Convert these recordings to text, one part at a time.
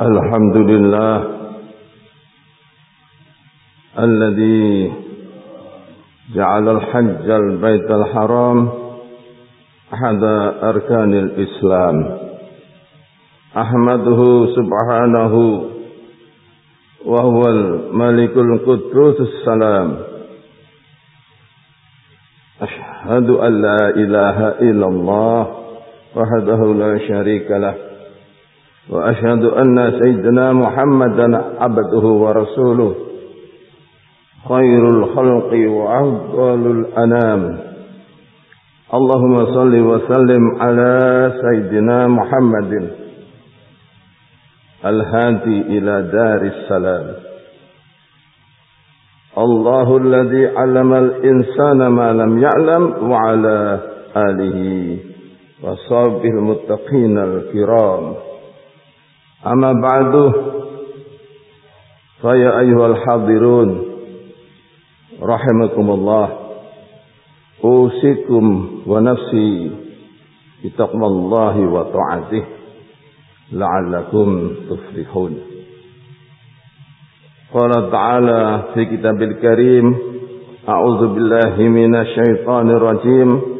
الحمد لله الذي جعل الحج البيت الحرام أحد أركان الإسلام. أحمده سبحانه وهو الملك القدوس السلام. أشهد أن لا إله إلا الله وحده لا شريك له. وأشهد أن سيدنا محمدا عبده ورسوله. خير الخلق وأفضل الأنام. اللهم صل وسلم على سيدنا محمد. الهادي إلى دار السلام. الله الذي علم الإنسان ما لم يعلم وعلى آله وصحبه المتقين الكرام. أما بعد فيا أيها الحاضرون رحمكم الله أوصيكم ونفسي بتقوى الله وطاعته لعلكم تفلحون. قال تعالى في كتاب الكريم أعوذ بالله من الشيطان الرجيم.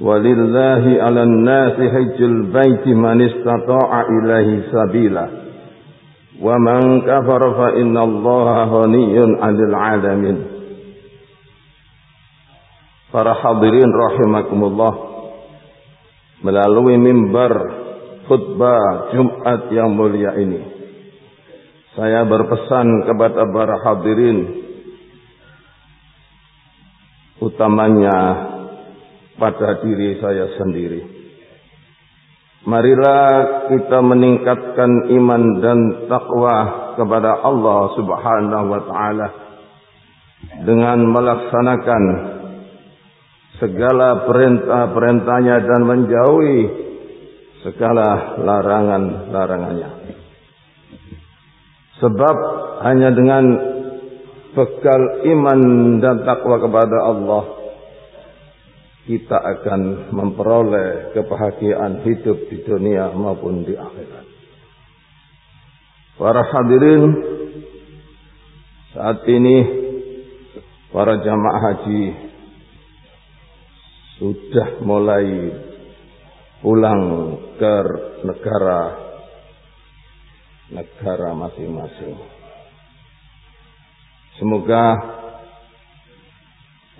walillahi ala nasi hajjul baiti man istata'a ilahi sabila. Wa man kafar fa inna allaha ghaniyyun adil 'alamin. Para hadirin rahimakumullah melalui mimbar khutbah Jumat yang mulia ini saya berpesan kepada para hadirin utamanya pada diri saya sendiri Marilah kita meningkatkan iman dan takwa kepada Allah subhanahu wa ta'ala Dengan melaksanakan segala perintah-perintahnya dan menjauhi segala larangan-larangannya. Sebab hanya dengan bekal iman dan takwa kepada Allah kita akan memperoleh kebahagiaan hidup di dunia maupun di akhirat. Para hadirin saat ini para jamaah haji sudah mulai pulang ke negara negara masing-masing. Semoga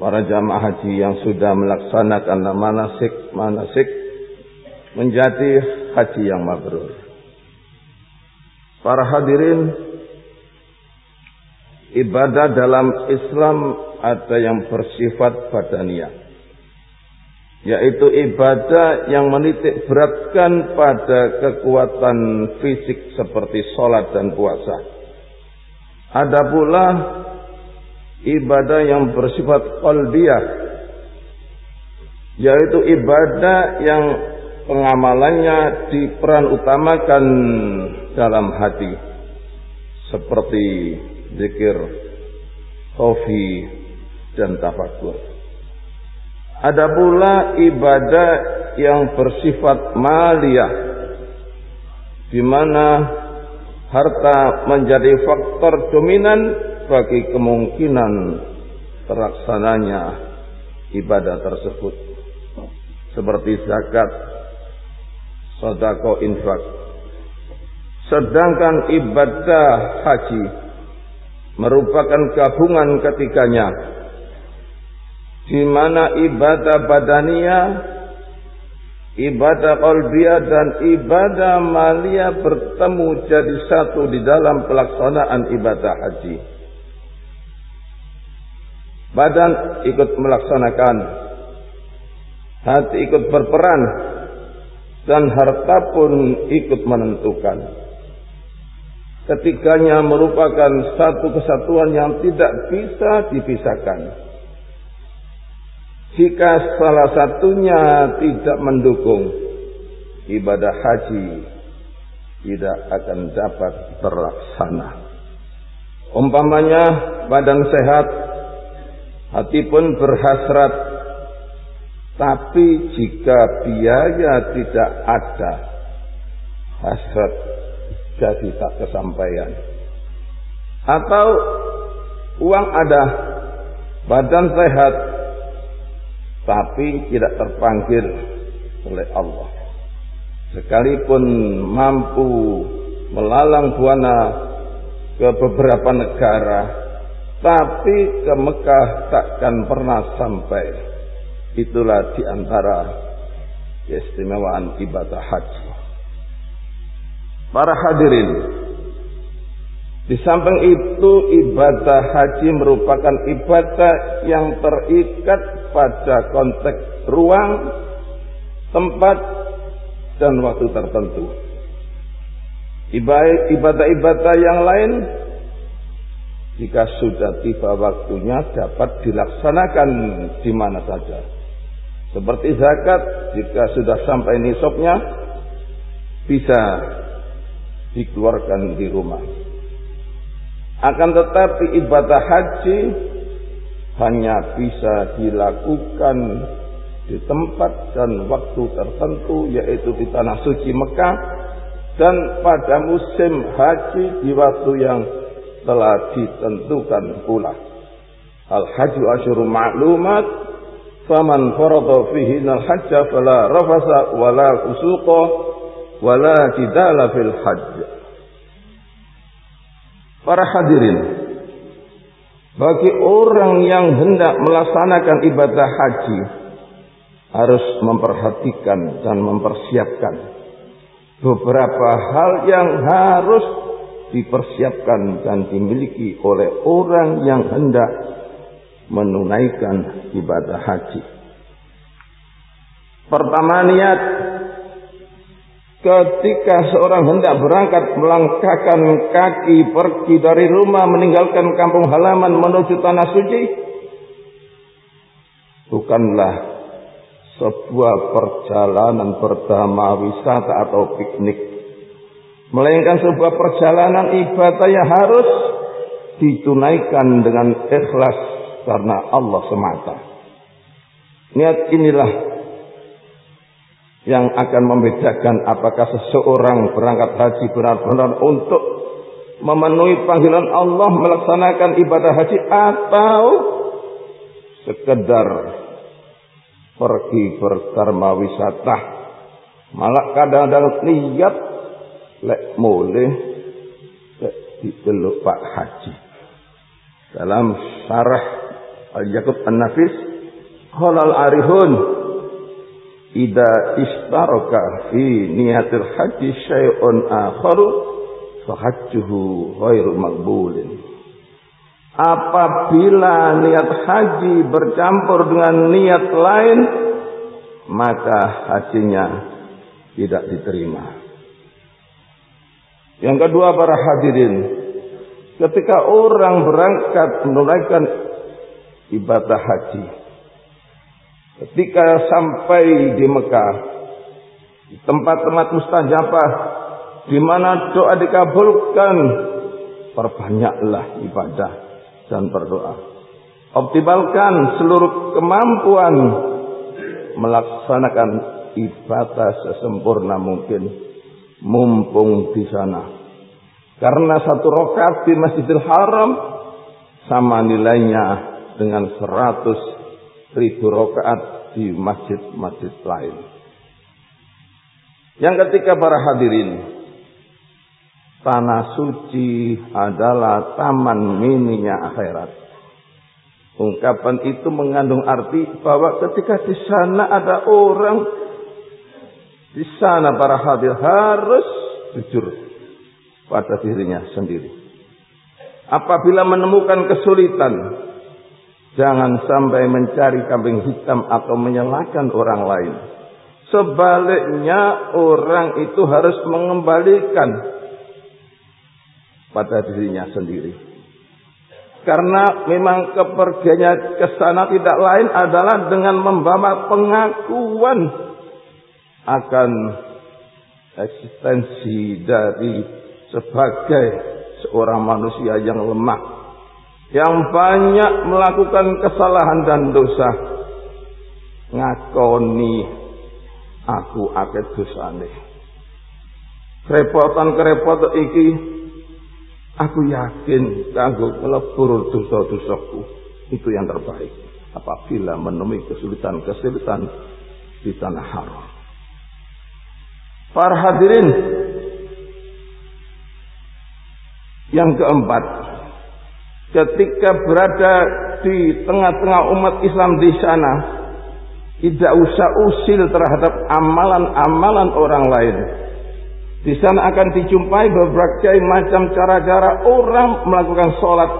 para jamaah haji yang sudah melaksanakan manasik manasik menjadi haji yang mabrur. Para hadirin, ibadah dalam Islam ada yang bersifat badaniah yaitu ibadah yang menitik beratkan pada kekuatan fisik seperti sholat dan puasa. Ada pula ibadah yang bersifat qalbiyah yaitu ibadah yang pengamalannya diperan utamakan dalam hati seperti zikir, khofi dan tafakur. Ada pula ibadah yang bersifat maliyah di mana harta menjadi faktor dominan bagi kemungkinan terlaksananya ibadah tersebut seperti zakat, sedekah infak. Sedangkan ibadah haji merupakan gabungan ketiganya di mana ibadah badania, ibadah qalbiyah dan ibadah malia bertemu jadi satu di dalam pelaksanaan ibadah haji. Badan ikut melaksanakan, hati ikut berperan, dan harta pun ikut menentukan. Ketiganya merupakan satu kesatuan yang tidak bisa dipisahkan. Jika salah satunya tidak mendukung ibadah haji tidak akan dapat terlaksana. Umpamanya badan sehat, hati pun berhasrat, tapi jika biaya tidak ada, hasrat jadi tak kesampaian. Atau uang ada, badan sehat, tapi tidak terpanggil oleh Allah. Sekalipun mampu melalang buana ke beberapa negara, tapi ke Mekah takkan pernah sampai. Itulah di antara keistimewaan ibadah haji. Para hadirin, di samping itu ibadah haji merupakan ibadah yang terikat pada konteks ruang, tempat, dan waktu tertentu. Ibadah-ibadah yang lain jika sudah tiba waktunya dapat dilaksanakan di mana saja. Seperti zakat jika sudah sampai nisabnya bisa dikeluarkan di rumah. Akan tetapi ibadah haji hanya bisa dilakukan di tempat dan waktu tertentu yaitu di tanah suci Mekah dan pada musim haji di waktu yang telah ditentukan pula. Al haju asyuru ma'lumat faman farada fihi al hajja fala rafasa wala fusuqa wala jidala fil hajj. Para hadirin, bagi orang yang hendak melaksanakan ibadah haji harus memperhatikan dan mempersiapkan beberapa hal yang harus dipersiapkan dan dimiliki oleh orang yang hendak menunaikan ibadah haji. Pertama niat ketika seorang hendak berangkat melangkahkan kaki pergi dari rumah meninggalkan kampung halaman menuju tanah suci bukanlah sebuah perjalanan pertama wisata atau piknik melainkan sebuah perjalanan ibadah yang harus ditunaikan dengan ikhlas karena Allah semata. Niat inilah yang akan membedakan apakah seseorang berangkat haji benar-benar untuk memenuhi panggilan Allah melaksanakan ibadah haji atau sekedar pergi berkarma wisata malah kadang-kadang niat lek boleh lek diceluk Pak Haji. Dalam syarah Al-Yaqut An-Nafis Halal arihun Ida istaraka fi niatil haji syai'un akharu Fahajjuhu ghairu magbulin Apabila niat haji bercampur dengan niat lain Maka hajinya tidak diterima yang kedua para hadirin, ketika orang berangkat menunaikan ibadah haji, ketika sampai di Mekah, di tempat-tempat mustajabah, di mana doa dikabulkan, perbanyaklah ibadah dan berdoa. Optimalkan seluruh kemampuan melaksanakan ibadah sesempurna mungkin mumpung di sana. Karena satu rokat di Masjidil Haram sama nilainya dengan seratus ribu rokaat di masjid-masjid lain. Yang ketiga para hadirin, tanah suci adalah taman mininya akhirat. Ungkapan itu mengandung arti bahwa ketika di sana ada orang di sana para hadir harus jujur pada dirinya sendiri. Apabila menemukan kesulitan, jangan sampai mencari kambing hitam atau menyalahkan orang lain. Sebaliknya orang itu harus mengembalikan pada dirinya sendiri. Karena memang kepergiannya ke sana tidak lain adalah dengan membawa pengakuan akan eksistensi dari sebagai seorang manusia yang lemah yang banyak melakukan kesalahan dan dosa ngakoni aku akeh dosane Kerepotan-kerepotan iki aku yakin kanggo melebur dosa-dosaku itu yang terbaik apabila menemui kesulitan-kesulitan di tanah haram. Para hadirin yang keempat, ketika berada di tengah-tengah umat Islam di sana, tidak usah usil terhadap amalan-amalan orang lain. Di sana akan dijumpai berbagai macam cara-cara orang melakukan sholat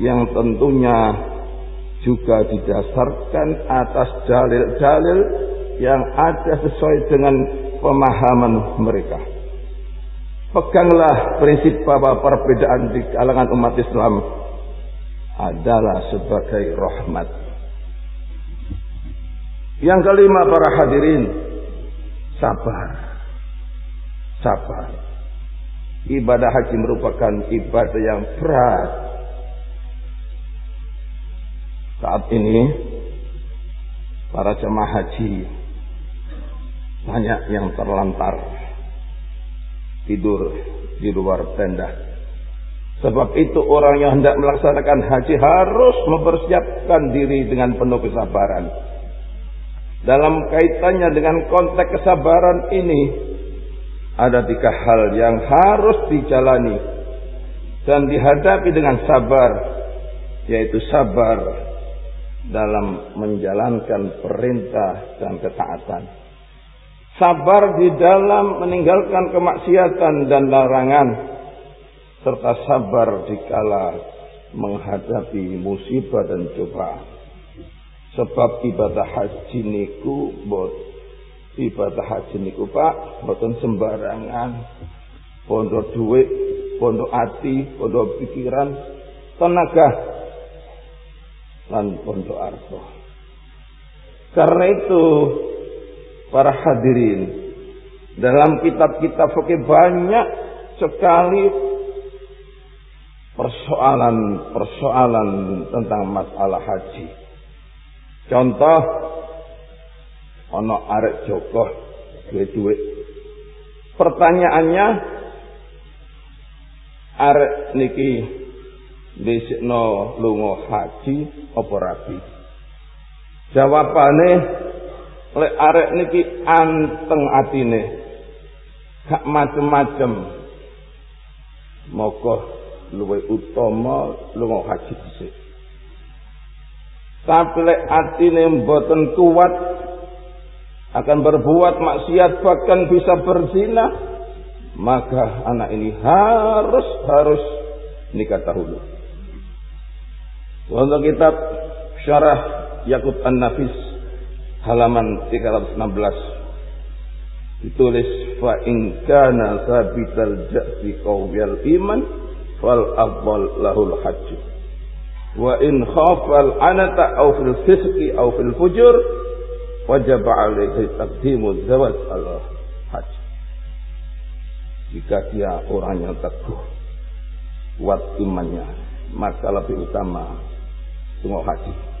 yang tentunya juga didasarkan atas dalil-dalil yang ada sesuai dengan pemahaman mereka. Peganglah prinsip bahwa perbedaan di kalangan umat Islam adalah sebagai rahmat. Yang kelima para hadirin, sabar sabar. Ibadah haji merupakan ibadah yang berat. Saat ini para jemaah haji banyak yang terlantar tidur di luar tenda. Sebab itu orang yang hendak melaksanakan haji harus mempersiapkan diri dengan penuh kesabaran. Dalam kaitannya dengan konteks kesabaran ini, ada tiga hal yang harus dijalani dan dihadapi dengan sabar, yaitu sabar dalam menjalankan perintah dan ketaatan. Sabar di dalam meninggalkan kemaksiatan dan larangan, serta sabar dikala menghadapi musibah dan cobaan. Sebab ibadah haji niku bot ibadah haji niku Pak mboten sembarangan. Pondok duit, pondok hati, pondok pikiran, tenaga dan pondok arto. Karena itu para hadirin dalam kitab-kitab fikih banyak sekali persoalan-persoalan tentang masalah haji. Contoh ana arek Joko duwe. Pertanyaannya arek niki dhisikno lunga haji apa rabi? Jawabane lek arek niki anteng atine. Gak macem-macem. Moko luwih utama lunga haji dhisik. Tapi lek atine mboten kuat akan berbuat maksiat bahkan bisa berzina maka anak ini harus harus nikah dahulu untuk kitab syarah Yakut An-Nafis halaman 316 ditulis fa in kana sabital ja'fi qawiyal iman fal afdal lahul hajj wa in khafal anata aw fil fisqi aw fil fujur wajib alaihi taqdimu zawaj al haji. Jika dia orang yang teguh, kuat imannya, maka lebih utama semua haji.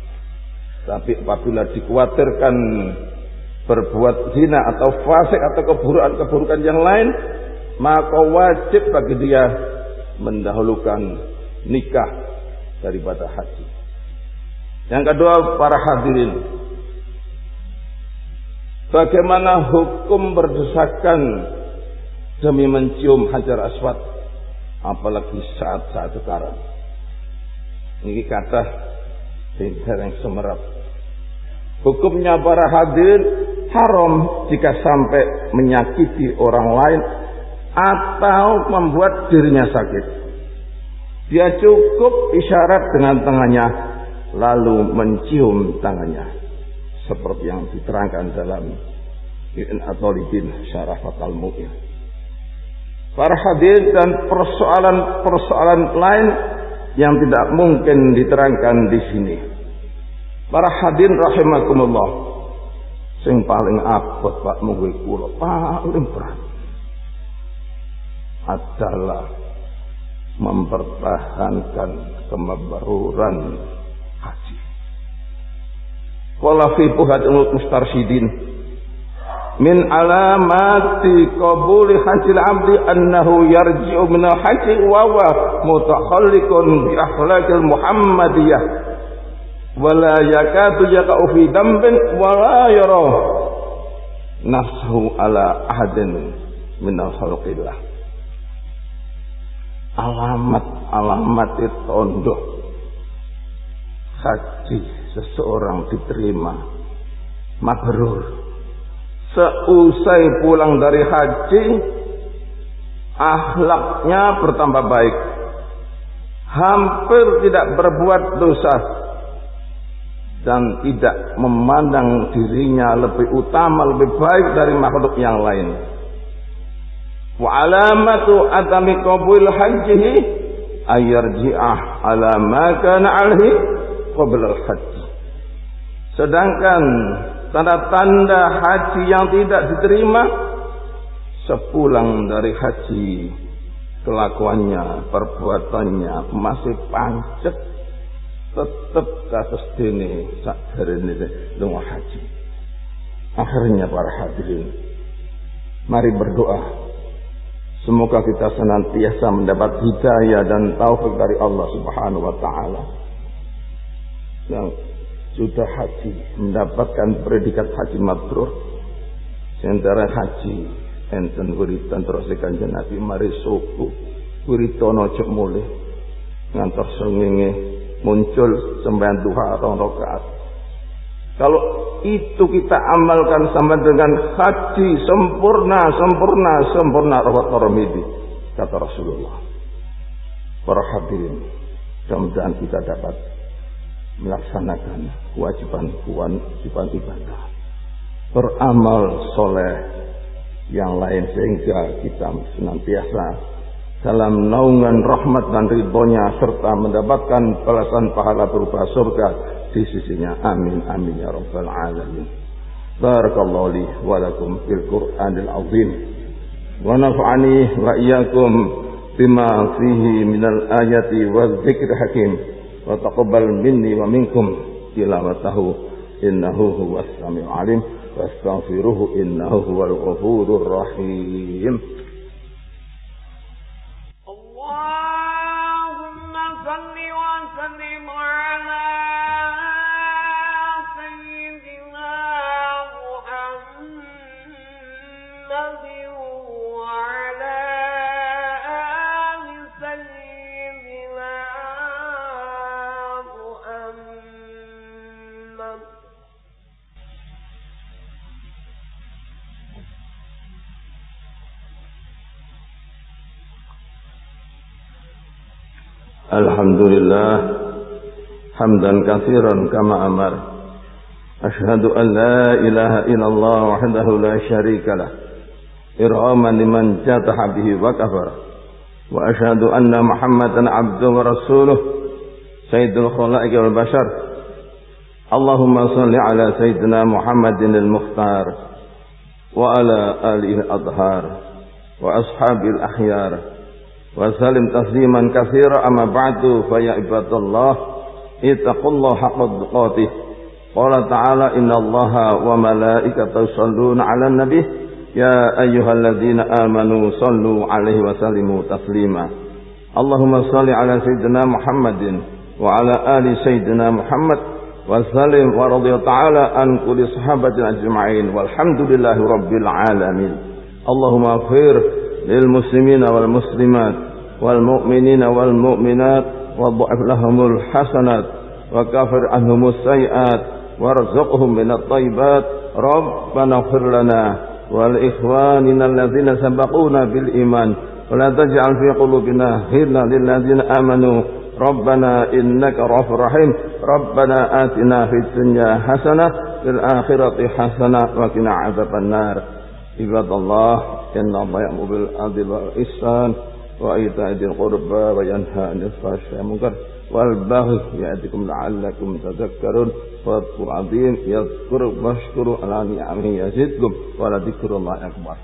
Tapi apabila dikhawatirkan berbuat zina atau fasik atau keburukan-keburukan yang lain, maka wajib bagi dia mendahulukan nikah daripada haji. Yang kedua, para hadirin, Bagaimana hukum berdesakan demi mencium hajar aswad apalagi saat-saat sekarang. Ini kata yang semerap. Hukumnya para hadir haram jika sampai menyakiti orang lain atau membuat dirinya sakit. Dia cukup isyarat dengan tangannya lalu mencium tangannya seperti yang diterangkan dalam Ibn Atolidin Syarah Fatal Mu'in. Para hadir dan persoalan-persoalan lain yang tidak mungkin diterangkan di sini. Para hadirin rahimakumullah. Sing paling abot Pak Munggu kula paling berat adalah mempertahankan kemebaruran haji. Wala fi buhatul mustarsyidin min alamati qabuli hajil abdi annahu yarji'u min haji wa wa mutakhalliqun bi akhlaqil muhammadiyah. Wala yakatu yaqa'u fi dambin wala yara nafsuhu ala ahadin min khalqillah alamat-alamat itu haji seseorang diterima mabrur Seusai pulang dari haji, akhlaknya bertambah baik. Hampir tidak berbuat dosa dan tidak memandang dirinya lebih utama, lebih baik dari makhluk yang lain. Wa alamatu adami qabul hajihi ayarji'ah ala ma kana alhi qabla al-hajj. Sedangkan tanda-tanda haji yang tidak diterima sepulang dari haji kelakuannya, perbuatannya masih pancet tetap kasus dini sak ini lunga haji. Akhirnya para hadirin, mari berdoa. Semoga kita senantiasa mendapat hidayah dan taufik dari Allah Subhanahu wa taala. Yang sudah haji mendapatkan predikat haji mabrur sementara haji enten wiritan terus kanjeng Nabi mari suku wiritono cek mulai ngantor sengenge muncul sembahyang duha rong rakaat. Kalau itu kita amalkan sama dengan haji sempurna sempurna sempurna rawat paramidi kata Rasulullah. Para hadirin mudah-mudahan kita dapat melaksanakan kewajiban-kewajiban ibadah. Beramal soleh yang lain sehingga kita senantiasa dalam naungan rahmat dan ridhonya serta mendapatkan balasan pahala berupa surga di sisinya. Amin amin ya rabbal alamin. Barakallahu li wa lakum fil Qur'anil azim. Wa naf'ani wa iyyakum bima fihi minal ayati wa dzikr hakim. وتقبل مني ومنكم تلاوته إنه هو السميع العليم واستغفروه إنه هو الغفور الرحيم. الحمد لله حمدا كثيرا كما أمر. أشهد أن لا إله إلا الله وحده لا شريك له إرغاما لمن جاتح به وكفر. وأشهد أن محمدا عبده ورسوله سيد الخلائق والبشر. اللهم صل على سيدنا محمد المختار وعلى آله الأطهار وأصحاب الأخيار وسلم تسليما كثيرا. أما بعد فيا عباد الله اتقوا الله حق تقاته. قال تعالى إن الله وملائكته يصلون على النبي. يا أيها الذين آمنوا صلوا عليه وسلموا تسليما. اللهم صل على سيدنا محمد وعلى آل سيدنا محمد وسلم ورضي تعالى عن كل صحابة أجمعين والحمد لله رب العالمين. اللهم اغفر للمسلمين والمسلمات والمؤمنين والمؤمنات وضعف لهم الحسنات وكفر عنهم السيئات وارزقهم من الطيبات. ربنا اغفر لنا ولإخواننا الذين سبقونا بالإيمان. ولا تجعل في قلوبنا غلا للذين آمنوا. ربنا إنك رف رحيم. ربنا آتنا في الدنيا حسنة في الآخرة حسنة وقنا عذاب النار. عباد الله إن الله يأمر بالعدل والإحسان وإيتاء ذي القربى وينهى عن الفحشاء والمنكر والبغي يأتيكم لعلكم تذكرون. فاذكروا العظيم يذكر واشكروا على نعمه يزدكم ولذكر الله أكبر.